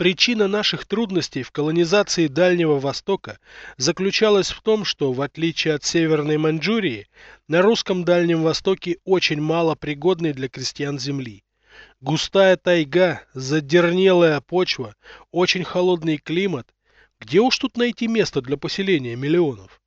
Причина наших трудностей в колонизации Дальнего Востока заключалась в том, что, в отличие от Северной Маньчжурии, на русском Дальнем Востоке очень мало пригодной для крестьян земли. Густая тайга, задернелая почва, очень холодный климат. Где уж тут найти место для поселения миллионов?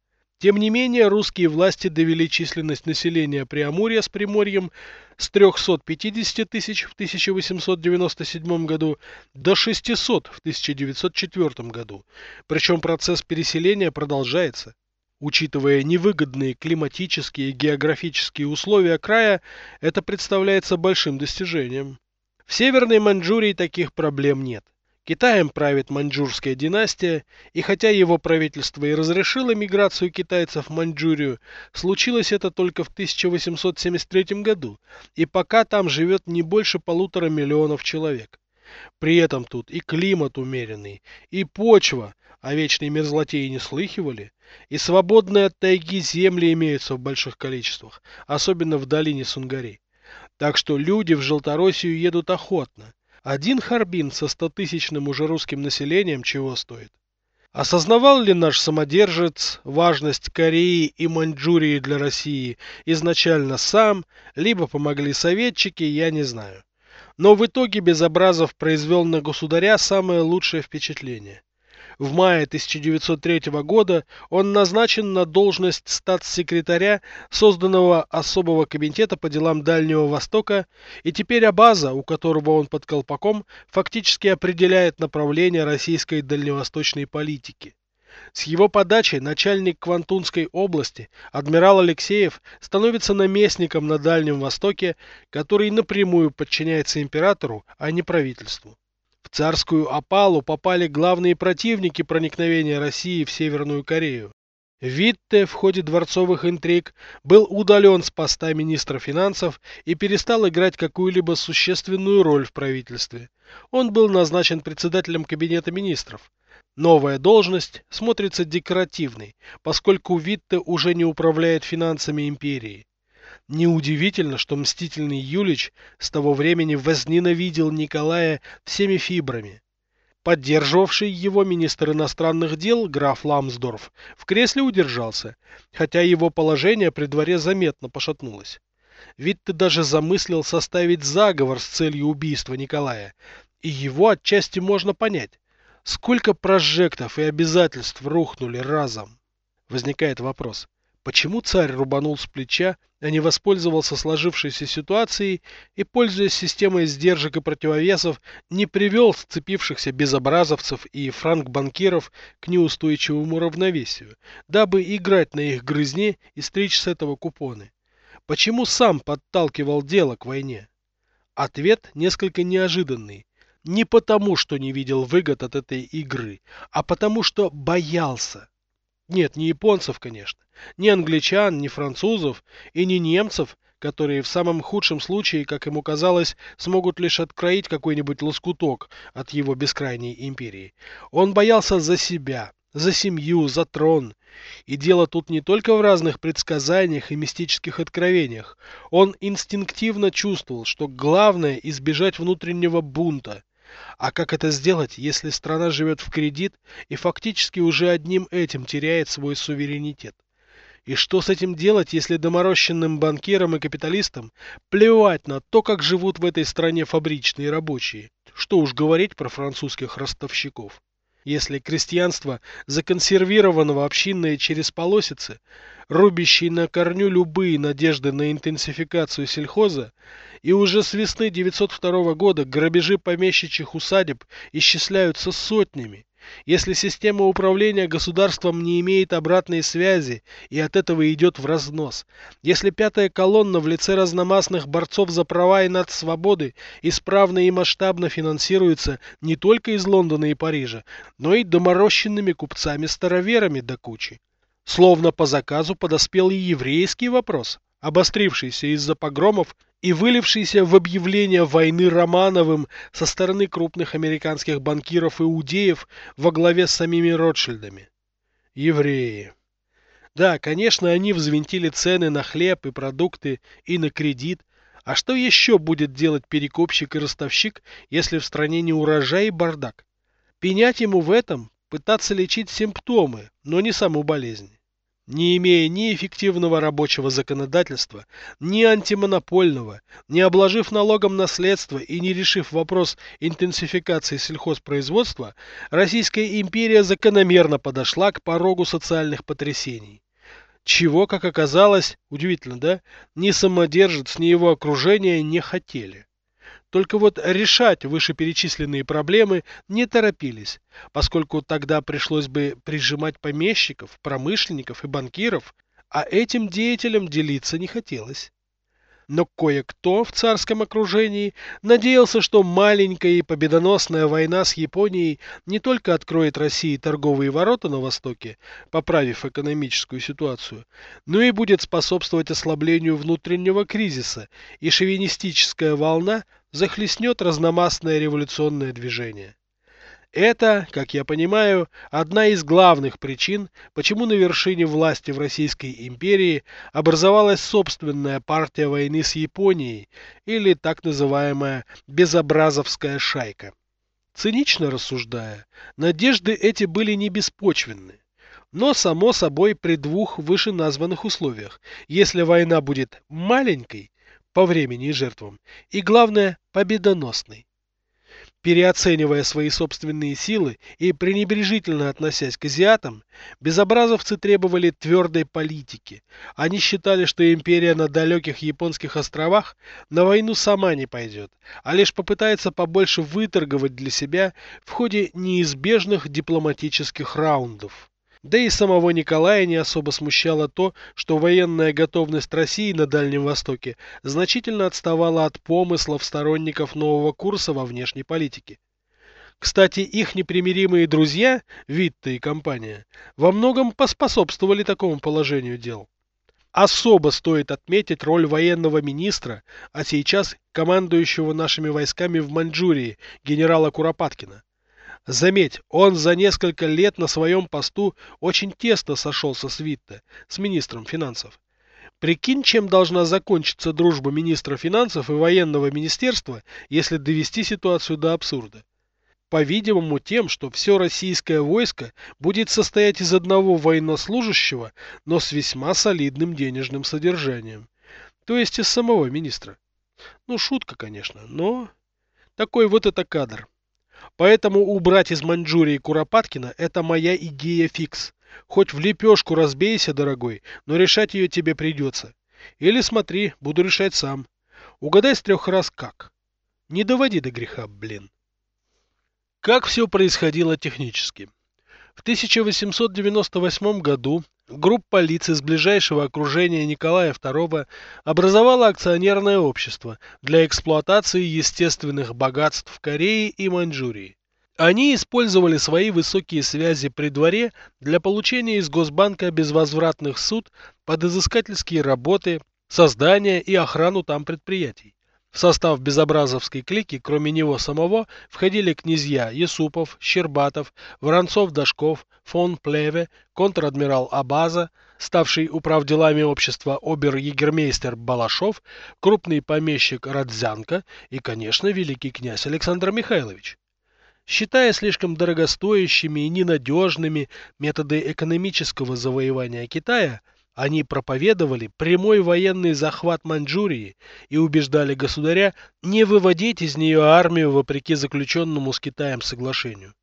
Тем не менее, русские власти довели численность населения Преамурья с Приморьем с 350 тысяч в 1897 году до 600 в 1904 году. Причем процесс переселения продолжается. Учитывая невыгодные климатические и географические условия края, это представляется большим достижением. В Северной Маньчжурии таких проблем нет. Китаем правит маньчжурская династия, и хотя его правительство и разрешило миграцию китайцев в Маньчжурию, случилось это только в 1873 году, и пока там живет не больше полутора миллионов человек. При этом тут и климат умеренный, и почва, о вечной мерзлоте и не слыхивали, и свободные от тайги земли имеются в больших количествах, особенно в долине Сунгари. Так что люди в Желтороссию едут охотно. Один Харбин со стотысячным уже русским населением чего стоит? Осознавал ли наш самодержец важность Кореи и Маньчжурии для России изначально сам, либо помогли советчики, я не знаю. Но в итоге Безобразов произвел на государя самое лучшее впечатление. В мае 1903 года он назначен на должность статс-секретаря созданного особого комитета по делам Дальнего Востока, и теперь Абаза, у которого он под колпаком, фактически определяет направление российской дальневосточной политики. С его подачи начальник Квантунской области, адмирал Алексеев, становится наместником на Дальнем Востоке, который напрямую подчиняется императору, а не правительству. Царскую опалу попали главные противники проникновения России в Северную Корею. Витте в ходе дворцовых интриг был удален с поста министра финансов и перестал играть какую-либо существенную роль в правительстве. Он был назначен председателем кабинета министров. Новая должность смотрится декоративной, поскольку Витте уже не управляет финансами империи. Неудивительно, что мстительный Юлич с того времени возненавидел Николая всеми фибрами. Поддерживавший его министр иностранных дел граф Ламсдорф в кресле удержался, хотя его положение при дворе заметно пошатнулось. Ведь ты даже замыслил составить заговор с целью убийства Николая, и его отчасти можно понять. Сколько прожектов и обязательств рухнули разом? Возникает вопрос, Почему царь рубанул с плеча, а не воспользовался сложившейся ситуацией и, пользуясь системой сдержек и противовесов, не привел сцепившихся безобразовцев и франк-банкиров к неустойчивому равновесию, дабы играть на их грызне и стричь с этого купоны? Почему сам подталкивал дело к войне? Ответ несколько неожиданный. Не потому, что не видел выгод от этой игры, а потому, что боялся. Нет, не японцев, конечно, не англичан, не французов и не немцев, которые в самом худшем случае, как ему казалось, смогут лишь откроить какой-нибудь лоскуток от его бескрайней империи. Он боялся за себя, за семью, за трон. И дело тут не только в разных предсказаниях и мистических откровениях. Он инстинктивно чувствовал, что главное избежать внутреннего бунта. А как это сделать, если страна живет в кредит и фактически уже одним этим теряет свой суверенитет? И что с этим делать, если доморощенным банкирам и капиталистам плевать на то, как живут в этой стране фабричные рабочие? Что уж говорить про французских ростовщиков. Если крестьянство законсервировано в общинные через полосицы, рубящие на корню любые надежды на интенсификацию сельхоза, и уже с весны 902 года грабежи помещичьих усадеб исчисляются сотнями. Если система управления государством не имеет обратной связи и от этого идет в разнос, если пятая колонна в лице разномастных борцов за права и над свободы исправно и масштабно финансируется не только из Лондона и Парижа, но и доморощенными купцами-староверами до кучи. Словно по заказу подоспел и еврейский вопрос, обострившийся из-за погромов и вылившийся в объявление войны Романовым со стороны крупных американских банкиров-иудеев во главе с самими Ротшильдами. Евреи. Да, конечно, они взвинтили цены на хлеб и продукты и на кредит, а что еще будет делать перекупщик и ростовщик, если в стране не урожай и бардак? Пенять ему в этом, пытаться лечить симптомы, но не саму болезнь. Не имея ни эффективного рабочего законодательства, ни антимонопольного, не обложив налогом наследство и не решив вопрос интенсификации сельхозпроизводства, Российская империя закономерно подошла к порогу социальных потрясений. Чего, как оказалось, удивительно, да, ни самодержец, ни его окружение не хотели. Только вот решать вышеперечисленные проблемы не торопились, поскольку тогда пришлось бы прижимать помещиков, промышленников и банкиров, а этим деятелям делиться не хотелось. Но кое-кто в царском окружении надеялся, что маленькая и победоносная война с Японией не только откроет России торговые ворота на Востоке, поправив экономическую ситуацию, но и будет способствовать ослаблению внутреннего кризиса, и шовинистическая волна захлестнет разномастное революционное движение. Это, как я понимаю, одна из главных причин, почему на вершине власти в Российской империи образовалась собственная партия войны с Японией, или так называемая «безобразовская шайка». Цинично рассуждая, надежды эти были не беспочвенны. Но, само собой, при двух вышеназванных условиях. Если война будет маленькой, по времени и жертвам, и, главное, победоносной. Переоценивая свои собственные силы и пренебрежительно относясь к азиатам, безобразовцы требовали твердой политики. Они считали, что империя на далеких японских островах на войну сама не пойдет, а лишь попытается побольше выторговать для себя в ходе неизбежных дипломатических раундов. Да и самого Николая не особо смущало то, что военная готовность России на Дальнем Востоке значительно отставала от помыслов сторонников нового курса во внешней политике. Кстати, их непримиримые друзья, Витта и компания, во многом поспособствовали такому положению дел. Особо стоит отметить роль военного министра, а сейчас командующего нашими войсками в Маньчжурии, генерала Куропаткина. Заметь, он за несколько лет на своем посту очень тесно сошелся с Витте, с министром финансов. Прикинь, чем должна закончиться дружба министра финансов и военного министерства, если довести ситуацию до абсурда. По-видимому, тем, что все российское войско будет состоять из одного военнослужащего, но с весьма солидным денежным содержанием. То есть из самого министра. Ну, шутка, конечно, но... Такой вот это кадр. Поэтому убрать из Маньчжурии Куропаткина – это моя идея фикс. Хоть в лепешку разбейся, дорогой, но решать ее тебе придется. Или смотри, буду решать сам. Угадай с трех раз как. Не доводи до греха, блин. Как все происходило технически? В 1898 году Группа лиц из ближайшего окружения Николая II образовала акционерное общество для эксплуатации естественных богатств в Корее и Маньчжурии. Они использовали свои высокие связи при дворе для получения из Госбанка безвозвратных суд под изыскательские работы, создания и охрану там предприятий. В состав Безобразовской клики, кроме него самого, входили князья Есупов, Щербатов, Воронцов-Дашков, фон Плеве, контр-адмирал Абаза, ставший управделами общества обер-егермейстер Балашов, крупный помещик Радзянко и, конечно, великий князь Александр Михайлович. Считая слишком дорогостоящими и ненадежными методы экономического завоевания Китая, они проповедовали прямой военный захват Маньчжурии и убеждали государя не выводить из нее армию вопреки заключенному с Китаем соглашению.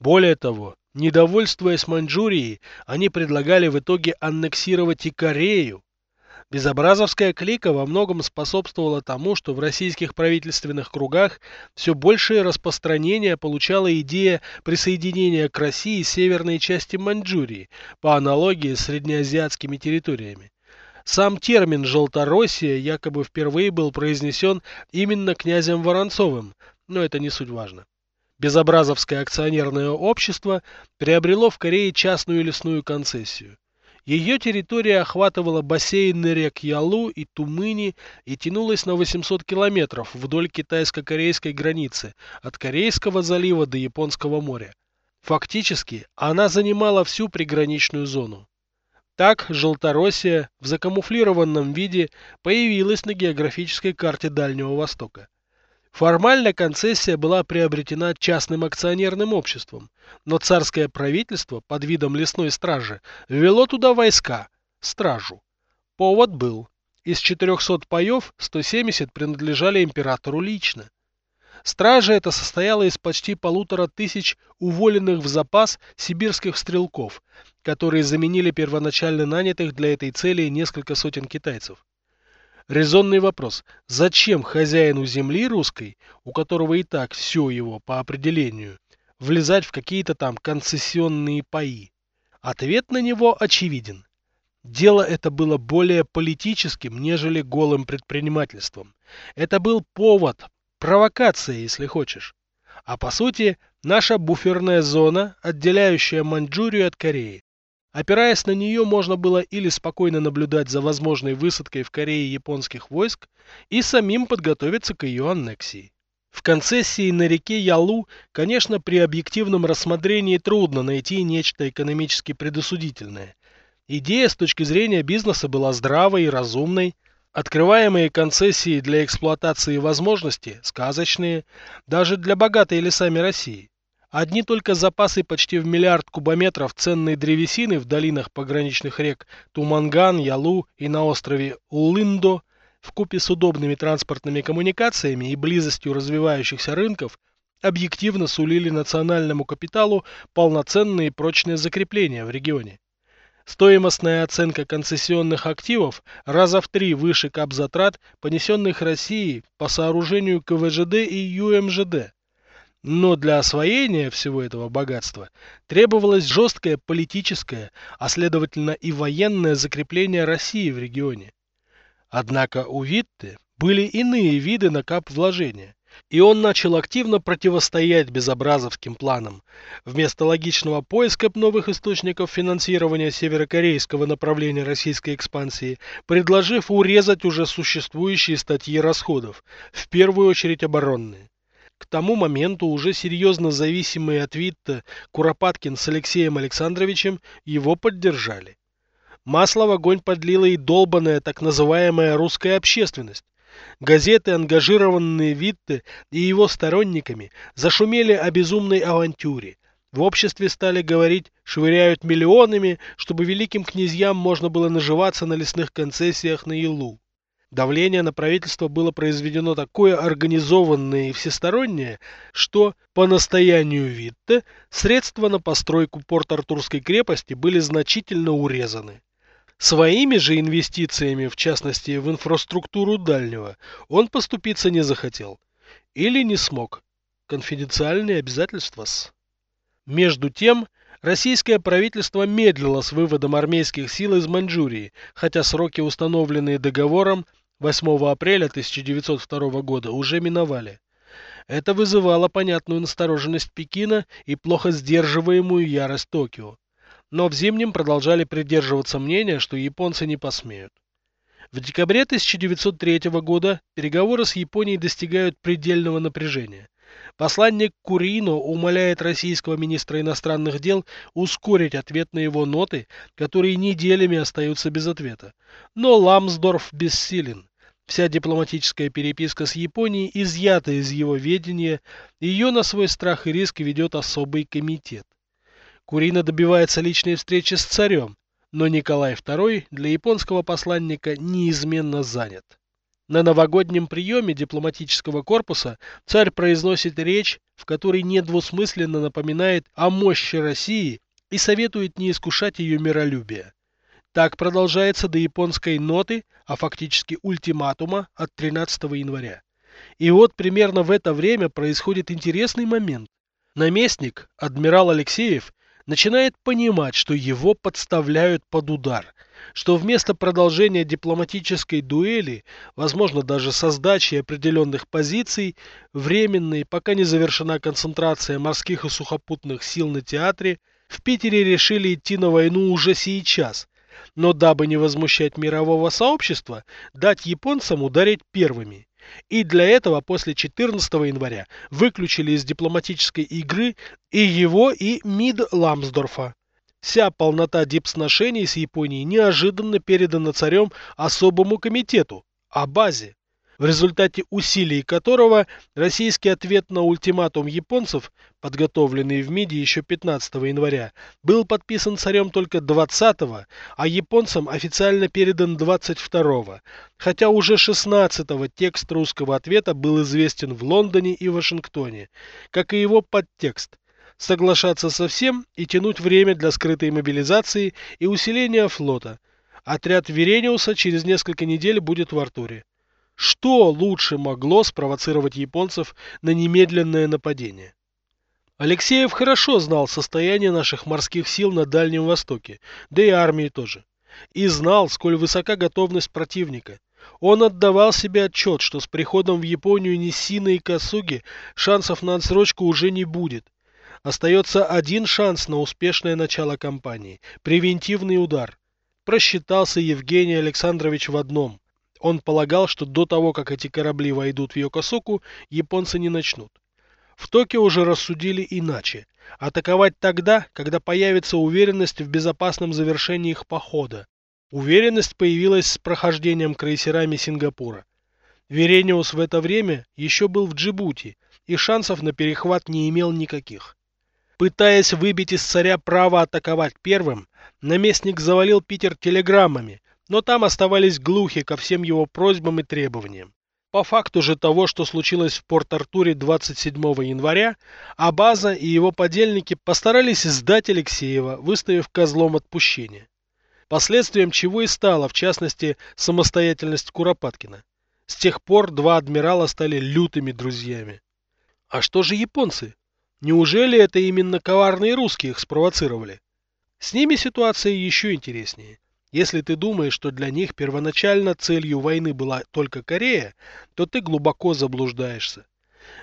Более того, недовольствуясь Маньчжурией, они предлагали в итоге аннексировать и Корею, Безобразовская клика во многом способствовала тому, что в российских правительственных кругах все большее распространение получала идея присоединения к России северной части Маньчжурии, по аналогии с среднеазиатскими территориями. Сам термин «желтороссия» якобы впервые был произнесен именно князем Воронцовым, но это не суть важно. Безобразовское акционерное общество приобрело в Корее частную лесную концессию. Ее территория охватывала бассейны рек Ялу и Тумыни и тянулась на 800 километров вдоль китайско-корейской границы, от Корейского залива до Японского моря. Фактически, она занимала всю приграничную зону. Так Желтороссия в закамуфлированном виде появилась на географической карте Дальнего Востока. Формально концессия была приобретена частным акционерным обществом, но царское правительство под видом лесной стражи ввело туда войска, стражу. Повод был. Из 400 паев 170 принадлежали императору лично. Стража эта состояла из почти полутора тысяч уволенных в запас сибирских стрелков, которые заменили первоначально нанятых для этой цели несколько сотен китайцев. Резонный вопрос. Зачем хозяину земли русской, у которого и так все его по определению, влезать в какие-то там концессионные паи? Ответ на него очевиден. Дело это было более политическим, нежели голым предпринимательством. Это был повод, провокация, если хочешь. А по сути, наша буферная зона, отделяющая Маньчжурию от Кореи. Опираясь на нее, можно было или спокойно наблюдать за возможной высадкой в Корее японских войск, и самим подготовиться к ее аннексии. В концессии на реке Ялу, конечно, при объективном рассмотрении трудно найти нечто экономически предосудительное. Идея с точки зрения бизнеса была здравой и разумной, Открываемые концессии для эксплуатации возможности сказочные, даже для богатой лесами России. Одни только запасы почти в миллиард кубометров ценной древесины в долинах пограничных рек Туманган, Ялу и на острове Улындо вкупе с удобными транспортными коммуникациями и близостью развивающихся рынков объективно сулили национальному капиталу полноценные прочные закрепления в регионе. Стоимостная оценка концессионных активов раза в три выше капзатрат, понесенных Россией по сооружению КВЖД и ЮМЖД. Но для освоения всего этого богатства требовалось жесткое политическое, а следовательно и военное закрепление России в регионе. Однако у Витте были иные виды на кап-вложения, и он начал активно противостоять безобразовским планам. Вместо логичного поиска новых источников финансирования северокорейского направления российской экспансии, предложив урезать уже существующие статьи расходов, в первую очередь оборонные. К тому моменту уже серьезно зависимые от Витта Куропаткин с Алексеем Александровичем его поддержали. Масло в огонь подлила и долбанная так называемая русская общественность. Газеты, ангажированные Витте и его сторонниками, зашумели о безумной авантюре. В обществе стали говорить, швыряют миллионами, чтобы великим князьям можно было наживаться на лесных концессиях на Илу. Давление на правительство было произведено такое организованное и всестороннее, что, по настоянию Витте, средства на постройку Порт-Артурской крепости были значительно урезаны. Своими же инвестициями, в частности в инфраструктуру дальнего, он поступиться не захотел. Или не смог. Конфиденциальные обязательства с. Между тем, российское правительство медлило с выводом армейских сил из Маньчжурии, хотя сроки, установленные договором, 8 апреля 1902 года уже миновали. Это вызывало понятную настороженность Пекина и плохо сдерживаемую ярость Токио. Но в зимнем продолжали придерживаться мнения, что японцы не посмеют. В декабре 1903 года переговоры с Японией достигают предельного напряжения. Посланник Курино умоляет российского министра иностранных дел ускорить ответ на его ноты, которые неделями остаются без ответа. Но Ламсдорф бессилен. Вся дипломатическая переписка с Японией изъята из его ведения, ее на свой страх и риск ведет особый комитет. Курина добивается личной встречи с царем, но Николай II для японского посланника неизменно занят. На новогоднем приеме дипломатического корпуса царь произносит речь, в которой недвусмысленно напоминает о мощи России и советует не искушать ее миролюбие. Так продолжается до японской ноты, а фактически ультиматума от 13 января. И вот примерно в это время происходит интересный момент. Наместник, адмирал Алексеев, начинает понимать, что его подставляют под удар, что вместо продолжения дипломатической дуэли, возможно даже со сдачей определенных позиций, временной, пока не завершена концентрация морских и сухопутных сил на театре, в Питере решили идти на войну уже сейчас – но дабы не возмущать мирового сообщества, дать японцам ударить первыми. И для этого после 14 января выключили из дипломатической игры и его, и МИД Ламсдорфа. Вся полнота дипсношений с Японией неожиданно передана царем особому комитету, о базе. В результате усилий которого российский ответ на ультиматум японцев, подготовленный в МИДе еще 15 января, был подписан царем только 20, а японцам официально передан 22, хотя уже 16 текст русского ответа был известен в Лондоне и Вашингтоне, как и его подтекст соглашаться со всем и тянуть время для скрытой мобилизации и усиления флота. Отряд Верениуса через несколько недель будет в Артуре. Что лучше могло спровоцировать японцев на немедленное нападение? Алексеев хорошо знал состояние наших морских сил на Дальнем Востоке, да и армии тоже. И знал, сколь высока готовность противника. Он отдавал себе отчет, что с приходом в Японию Ниссина и Касуги шансов на отсрочку уже не будет. Остается один шанс на успешное начало кампании – превентивный удар. Просчитался Евгений Александрович в одном. Он полагал, что до того, как эти корабли войдут в Йокосоку, японцы не начнут. В Токио уже рассудили иначе. Атаковать тогда, когда появится уверенность в безопасном завершении их похода. Уверенность появилась с прохождением крейсерами Сингапура. Верениус в это время еще был в Джибути, и шансов на перехват не имел никаких. Пытаясь выбить из царя право атаковать первым, наместник завалил Питер телеграммами, но там оставались глухи ко всем его просьбам и требованиям. По факту же того, что случилось в Порт-Артуре 27 января, Абаза и его подельники постарались сдать Алексеева, выставив козлом отпущения. Последствием чего и стало, в частности, самостоятельность Куропаткина. С тех пор два адмирала стали лютыми друзьями. А что же японцы? Неужели это именно коварные русские их спровоцировали? С ними ситуация еще интереснее. Если ты думаешь, что для них первоначально целью войны была только Корея, то ты глубоко заблуждаешься.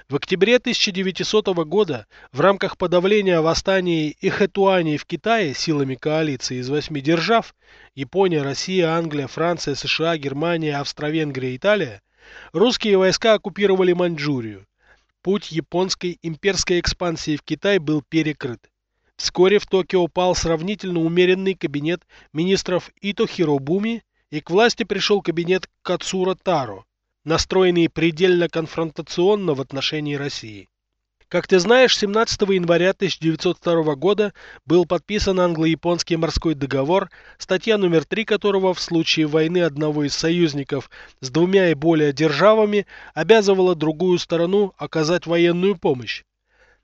В октябре 1900 года в рамках подавления восстаний и хэтуаней в Китае силами коалиции из восьми держав – Япония, Россия, Англия, Франция, США, Германия, Австро-Венгрия, Италия – русские войска оккупировали Маньчжурию. Путь японской имперской экспансии в Китай был перекрыт. Вскоре в Токио упал сравнительно умеренный кабинет министров Ито Хиробуми, и к власти пришел кабинет Кацура Таро, настроенный предельно конфронтационно в отношении России. Как ты знаешь, 17 января 1902 года был подписан англо-японский морской договор, статья номер 3 которого в случае войны одного из союзников с двумя и более державами обязывала другую сторону оказать военную помощь.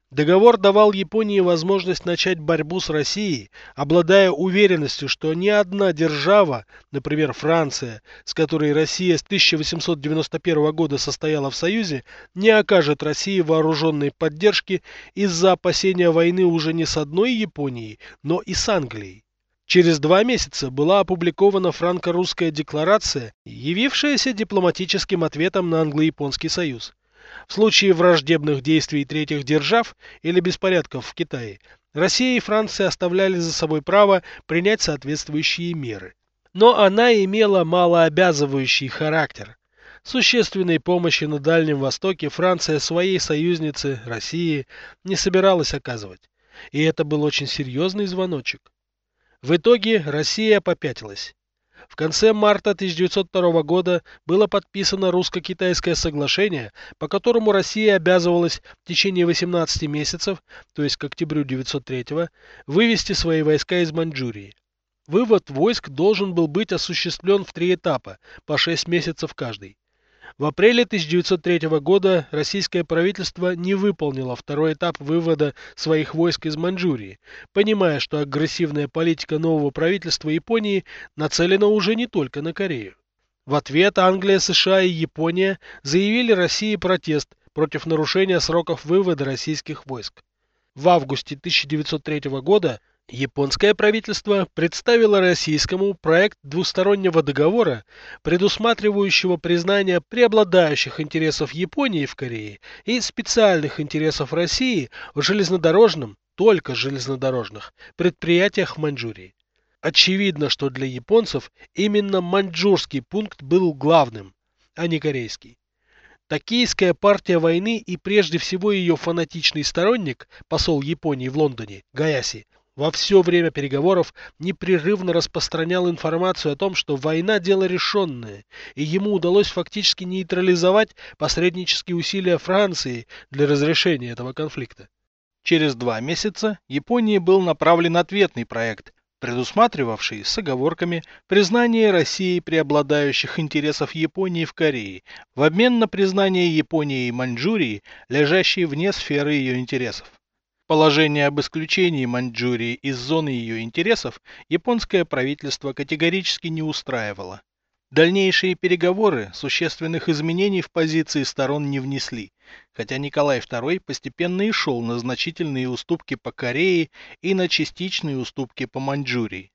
Договор давал Японии возможность начать борьбу с Россией, обладая уверенностью, что ни одна держава, например Франция, с которой Россия с 1891 года состояла в союзе, не окажет России вооруженной поддержки из-за опасения войны уже не с одной Японией, но и с Англией. Через два месяца была опубликована франко-русская декларация, явившаяся дипломатическим ответом на англо-японский союз. В случае враждебных действий третьих держав или беспорядков в Китае, Россия и Франция оставляли за собой право принять соответствующие меры. Но она имела малообязывающий характер. Существенной помощи на Дальнем Востоке Франция своей союзнице России не собиралась оказывать. И это был очень серьезный звоночек. В итоге Россия попятилась. В конце марта 1902 года было подписано русско-китайское соглашение, по которому Россия обязывалась в течение 18 месяцев, то есть к октябрю 1903, вывести свои войска из Маньчжурии. Вывод войск должен был быть осуществлен в три этапа, по 6 месяцев каждый. В апреле 1903 года российское правительство не выполнило второй этап вывода своих войск из Маньчжурии, понимая, что агрессивная политика нового правительства Японии нацелена уже не только на Корею. В ответ Англия, США и Япония заявили России протест против нарушения сроков вывода российских войск. В августе 1903 года Японское правительство представило российскому проект двустороннего договора, предусматривающего признание преобладающих интересов Японии в Корее и специальных интересов России в железнодорожном, только железнодорожных, предприятиях в Маньчжурии. Очевидно, что для японцев именно маньчжурский пункт был главным, а не корейский. Токийская партия войны и прежде всего ее фанатичный сторонник, посол Японии в Лондоне, Гаяси, во все время переговоров непрерывно распространял информацию о том, что война – дело решенное, и ему удалось фактически нейтрализовать посреднические усилия Франции для разрешения этого конфликта. Через два месяца Японии был направлен ответный проект, предусматривавший с оговорками признание России преобладающих интересов Японии в Корее в обмен на признание Японии и Маньчжурии, лежащей вне сферы ее интересов. Положение об исключении Маньчжурии из зоны ее интересов японское правительство категорически не устраивало. Дальнейшие переговоры существенных изменений в позиции сторон не внесли, хотя Николай II постепенно и шел на значительные уступки по Корее и на частичные уступки по Маньчжурии.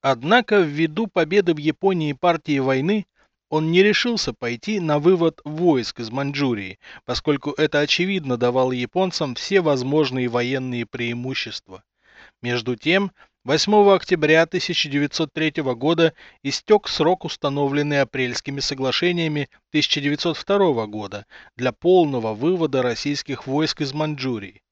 Однако ввиду победы в Японии партии войны он не решился пойти на вывод войск из Маньчжурии, поскольку это очевидно давало японцам все возможные военные преимущества. Между тем, 8 октября 1903 года истек срок, установленный апрельскими соглашениями 1902 года для полного вывода российских войск из Маньчжурии.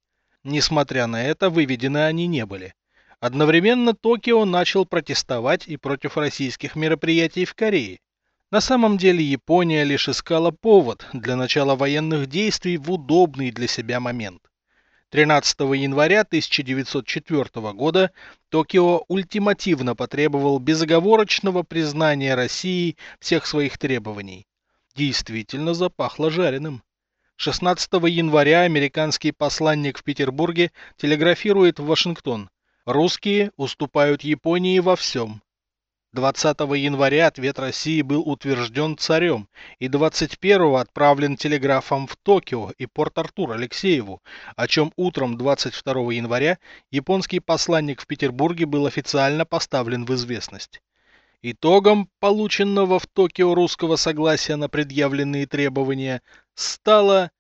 Несмотря на это, выведены они не были. Одновременно Токио начал протестовать и против российских мероприятий в Корее. На самом деле Япония лишь искала повод для начала военных действий в удобный для себя момент. 13 января 1904 года Токио ультимативно потребовал безоговорочного признания России всех своих требований. Действительно запахло жареным. 16 января американский посланник в Петербурге телеграфирует в Вашингтон. Русские уступают Японии во всем. 20 января ответ России был утвержден царем и 21 отправлен телеграфом в Токио и Порт-Артур Алексееву, о чем утром 22 января японский посланник в Петербурге был официально поставлен в известность. Итогом полученного в Токио русского согласия на предъявленные требования стало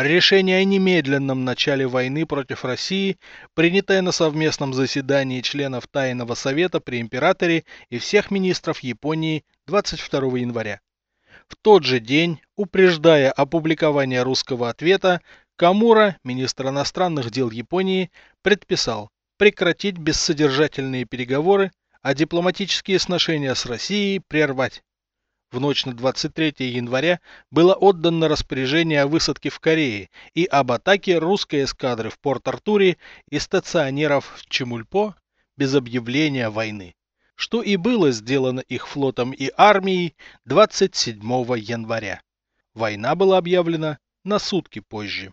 Решение о немедленном начале войны против России, принятое на совместном заседании членов Тайного Совета при императоре и всех министров Японии 22 января. В тот же день, упреждая опубликование русского ответа, Камура, министр иностранных дел Японии, предписал прекратить бессодержательные переговоры, а дипломатические сношения с Россией прервать в ночь на 23 января было отдано распоряжение о высадке в Корее и об атаке русской эскадры в Порт-Артуре и стационеров в Чемульпо без объявления войны, что и было сделано их флотом и армией 27 января. Война была объявлена на сутки позже.